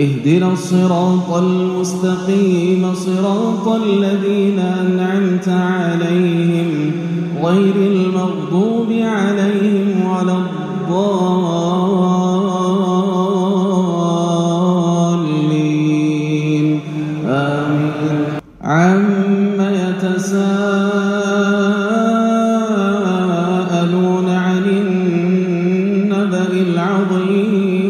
اهدنا الصراط المستقيم صراط الذين أنعمت عليهم غير المغضوب عليهم ولا الضالين. آمين. عم يتساءلون عن النبأ العظيم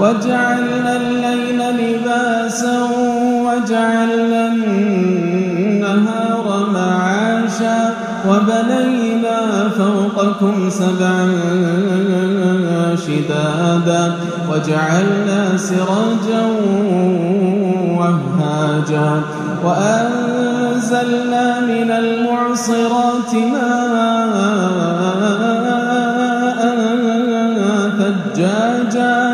وجعلنا الليل لباسا وجعلنا النهار معاشا وبنينا فوقكم سبعا شدادا وجعلنا سراجا وهاجا وأنزلنا من المعصرات ماء ثجاجا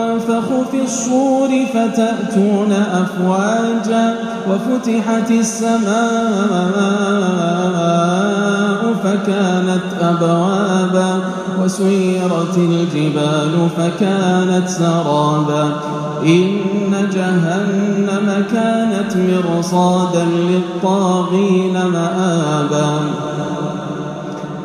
ينفخ في الصور فتأتون أفواجا وفتحت السماء فكانت أبوابا وسيرت الجبال فكانت سرابا إن جهنم كانت مرصادا للطاغين مآبا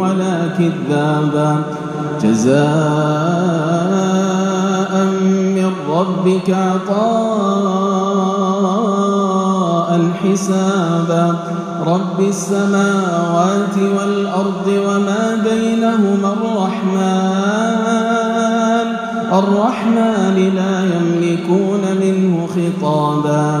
ولا كذابا. جزاء من ربك عطاء حسابا. رب السماوات والأرض وما بينهما الرحمن. الرحمن لا يملكون منه خطابا.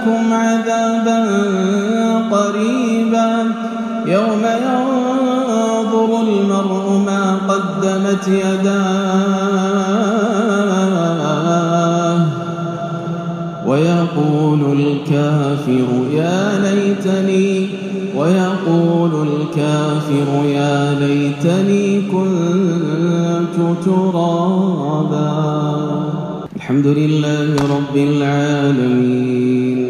أنذرناكم عذابا قريبا. يوم ينظر المرء ما قدمت يداه. ويقول الكافر يا ليتني ويقول الكافر يا ليتني كنت ترابا. الحمد لله رب العالمين.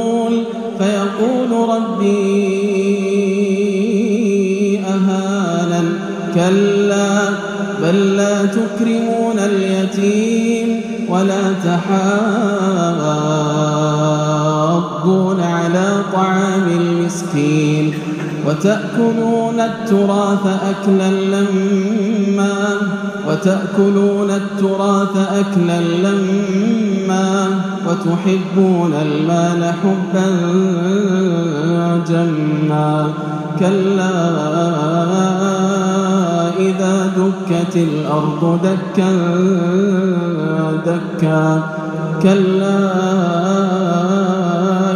فيقول ربي أهانا كلا بل لا تكرمون اليتيم ولا تحاضون على طعام المسكين وتأكلون التراث أكلا لما وتأكلون التراث أكلا لما وتحبون المال حبا جما كلا إذا دكت الأرض دكا دكا كلا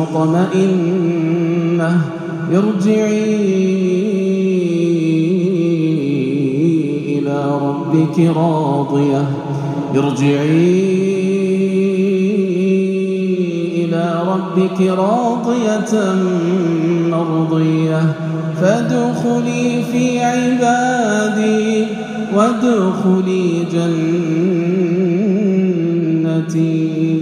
المطمئنة ارجعي إلى ربك راضية. ارجعي إلى ربك راضية مرضية. فادخلي في عبادي وادخلي جنتي.